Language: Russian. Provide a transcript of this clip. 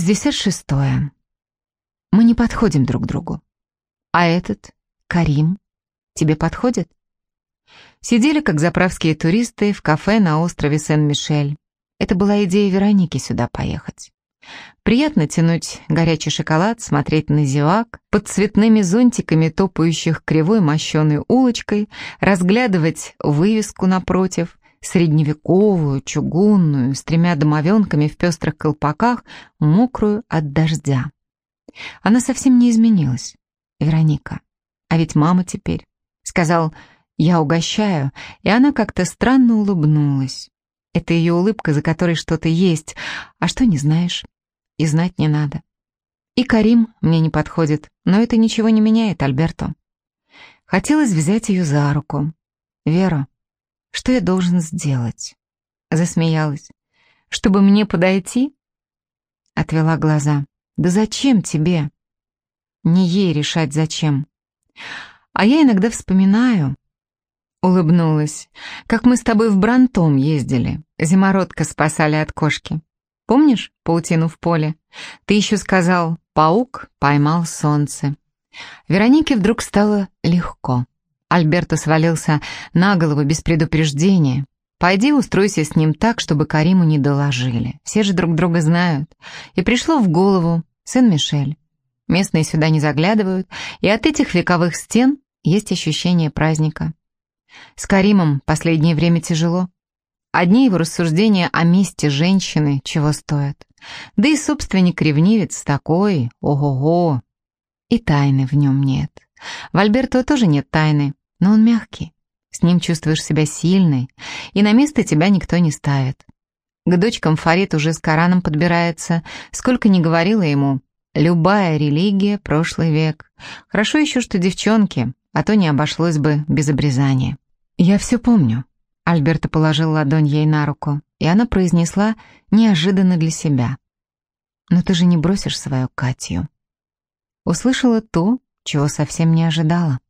Шестьдесят шестое. Мы не подходим друг другу. А этот, Карим, тебе подходит? Сидели, как заправские туристы, в кафе на острове Сен-Мишель. Это была идея Вероники сюда поехать. Приятно тянуть горячий шоколад, смотреть на зевак, под цветными зонтиками, топающих кривой мощеной улочкой, разглядывать вывеску напротив, средневековую, чугунную, с тремя домовенками в пестрых колпаках, мокрую от дождя. Она совсем не изменилась, Вероника. А ведь мама теперь. Сказал, я угощаю, и она как-то странно улыбнулась. Это ее улыбка, за которой что-то есть, а что не знаешь, и знать не надо. И Карим мне не подходит, но это ничего не меняет, Альберто. Хотелось взять ее за руку. «Вера, что я должен сделать?» Засмеялась. «Чтобы мне подойти?» Отвела глаза. «Да зачем тебе?» Не ей решать, зачем. А я иногда вспоминаю, Улыбнулась. «Как мы с тобой в Брантом ездили. Зимородка спасали от кошки. Помнишь паутину в поле? Ты еще сказал, паук поймал солнце». Веронике вдруг стало легко. Альберто свалился на голову без предупреждения. «Пойди устройся с ним так, чтобы Кариму не доложили. Все же друг друга знают». И пришло в голову Сен-Мишель. Местные сюда не заглядывают, и от этих вековых стен есть ощущение праздника. С Каримом последнее время тяжело. Одни его рассуждения о месте женщины чего стоят. Да и собственник-ревнивец такой, ого-го. И тайны в нем нет. В Альберто тоже нет тайны, но он мягкий. С ним чувствуешь себя сильной, и на место тебя никто не ставит. К дочкам Фарид уже с Кораном подбирается, сколько ни говорила ему. Любая религия — прошлый век. Хорошо еще, что девчонки, а то не обошлось бы без обрезания. «Я все помню». Альберта положил ладонь ей на руку, и она произнесла неожиданно для себя. «Но ты же не бросишь свою Катю». Услышала то, чего совсем не ожидала.